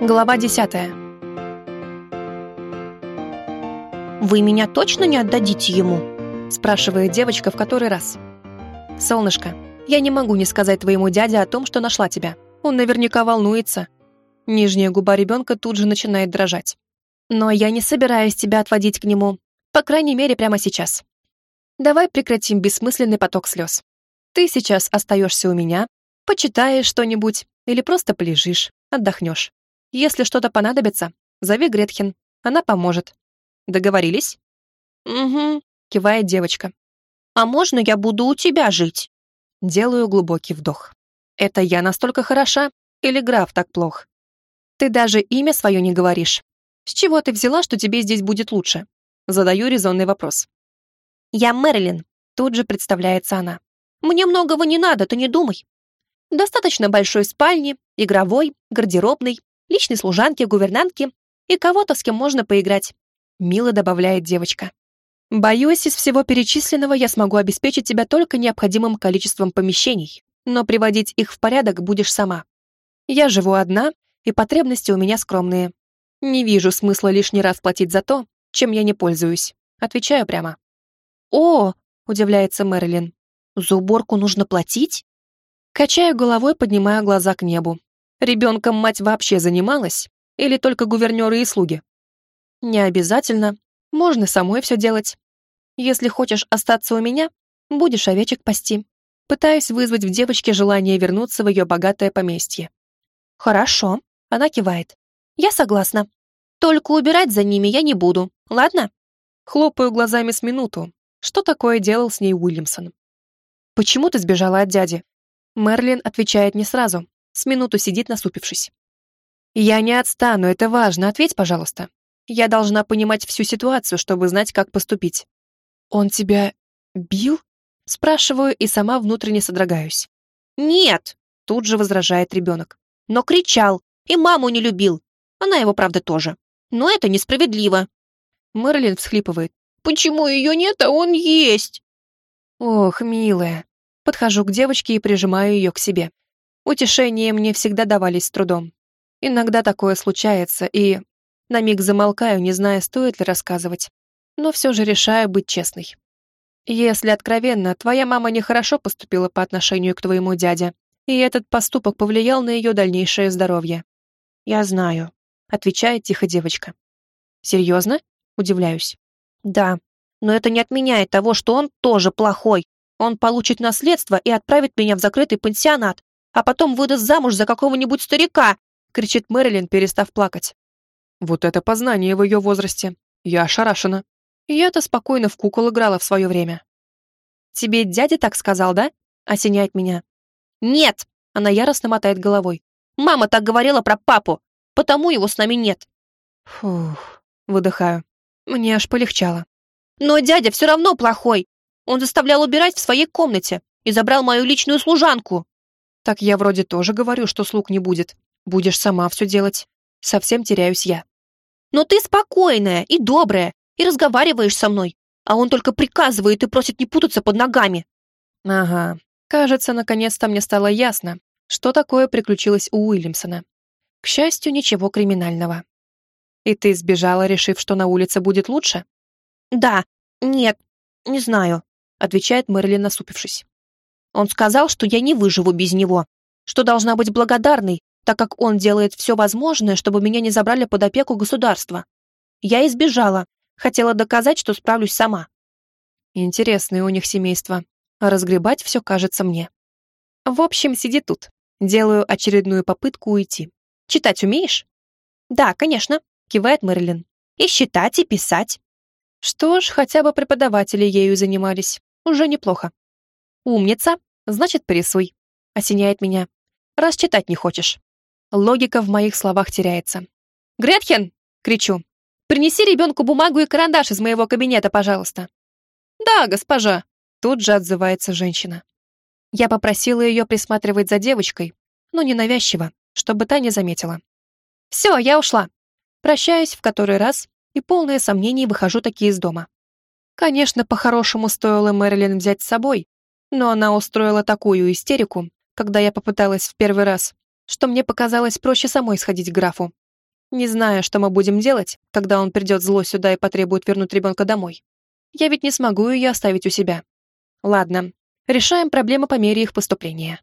Глава десятая. «Вы меня точно не отдадите ему?» спрашивает девочка в который раз. «Солнышко, я не могу не сказать твоему дяде о том, что нашла тебя. Он наверняка волнуется». Нижняя губа ребенка тут же начинает дрожать. «Но я не собираюсь тебя отводить к нему, по крайней мере, прямо сейчас. Давай прекратим бессмысленный поток слез. Ты сейчас остаешься у меня, почитаешь что-нибудь или просто полежишь, отдохнешь. Если что-то понадобится, зови Гретхен, она поможет. Договорились? «Угу», — кивает девочка. «А можно я буду у тебя жить?» Делаю глубокий вдох. Это я настолько хороша или граф так плох? Ты даже имя свое не говоришь. С чего ты взяла, что тебе здесь будет лучше? Задаю резонный вопрос. «Я Мэрилин», — тут же представляется она. «Мне многого не надо, ты не думай. Достаточно большой спальни, игровой, гардеробной, личной служанки, гувернантки и кого-то, с кем можно поиграть», — мило добавляет девочка. «Боюсь, из всего перечисленного я смогу обеспечить тебя только необходимым количеством помещений, но приводить их в порядок будешь сама. Я живу одна, и потребности у меня скромные. Не вижу смысла лишний раз платить за то, чем я не пользуюсь. Отвечаю прямо. «О!» — удивляется Мэрилин. «За уборку нужно платить?» Качаю головой, поднимая глаза к небу. Ребенком мать вообще занималась? Или только гувернеры и слуги? Не обязательно. Можно самой все делать. Если хочешь остаться у меня, будешь овечек пасти. Пытаюсь вызвать в девочке желание вернуться в ее богатое поместье. «Хорошо», — она кивает. «Я согласна. Только убирать за ними я не буду, ладно?» Хлопаю глазами с минуту. Что такое делал с ней Уильямсон? «Почему ты сбежала от дяди?» Мерлин отвечает не сразу. С минуту сидит, насупившись. «Я не отстану, это важно. Ответь, пожалуйста. Я должна понимать всю ситуацию, чтобы знать, как поступить». «Он тебя бил?» Спрашиваю и сама внутренне содрогаюсь. «Нет!» — тут же возражает ребенок. «Но кричал, и маму не любил. Она его, правда, тоже. Но это несправедливо». Мерлин всхлипывает. «Почему ее нет, а он есть?» «Ох, милая». Подхожу к девочке и прижимаю ее к себе. Утешения мне всегда давались с трудом. Иногда такое случается, и... На миг замолкаю, не зная, стоит ли рассказывать. Но все же решаю быть честной. Если откровенно, твоя мама нехорошо поступила по отношению к твоему дяде, и этот поступок повлиял на ее дальнейшее здоровье. «Я знаю», — отвечает тихо девочка. «Серьезно?» — удивляюсь. «Да, но это не отменяет того, что он тоже плохой. Он получит наследство и отправит меня в закрытый пансионат, а потом выдаст замуж за какого-нибудь старика!» — кричит Мэрилин, перестав плакать. Вот это познание в ее возрасте. Я ошарашена. Я-то спокойно в кукол играла в свое время. «Тебе дядя так сказал, да?» — осеняет меня. «Нет!» — она яростно мотает головой. «Мама так говорила про папу, потому его с нами нет». Фух, выдыхаю. Мне аж полегчало. «Но дядя все равно плохой. Он заставлял убирать в своей комнате и забрал мою личную служанку». Так я вроде тоже говорю, что слуг не будет. Будешь сама все делать. Совсем теряюсь я. Но ты спокойная и добрая, и разговариваешь со мной, а он только приказывает и просит не путаться под ногами. Ага. Кажется, наконец-то мне стало ясно, что такое приключилось у Уильямсона. К счастью, ничего криминального. И ты сбежала, решив, что на улице будет лучше? Да, нет, не знаю, отвечает Мэрилин, насупившись. Он сказал, что я не выживу без него, что должна быть благодарной, так как он делает все возможное, чтобы меня не забрали под опеку государства. Я избежала, хотела доказать, что справлюсь сама. Интересное у них семейство. разгребать все кажется мне. В общем, сиди тут. Делаю очередную попытку уйти. Читать умеешь? Да, конечно, кивает Мэрилин. И считать, и писать. Что ж, хотя бы преподаватели ею занимались. Уже неплохо. «Умница, значит, порисуй», — осеняет меня. «Раз читать не хочешь». Логика в моих словах теряется. «Гретхен!» — кричу. «Принеси ребенку бумагу и карандаш из моего кабинета, пожалуйста». «Да, госпожа», — тут же отзывается женщина. Я попросила ее присматривать за девочкой, но ненавязчиво, чтобы та не заметила. «Все, я ушла». Прощаюсь в который раз и полное сомнений выхожу таки из дома. Конечно, по-хорошему стоило Мэрилин взять с собой, но она устроила такую истерику, когда я попыталась в первый раз, что мне показалось проще самой сходить к графу, Не знаю, что мы будем делать, когда он придет зло сюда и потребует вернуть ребенка домой. Я ведь не смогу ее оставить у себя. Ладно, решаем проблемы по мере их поступления.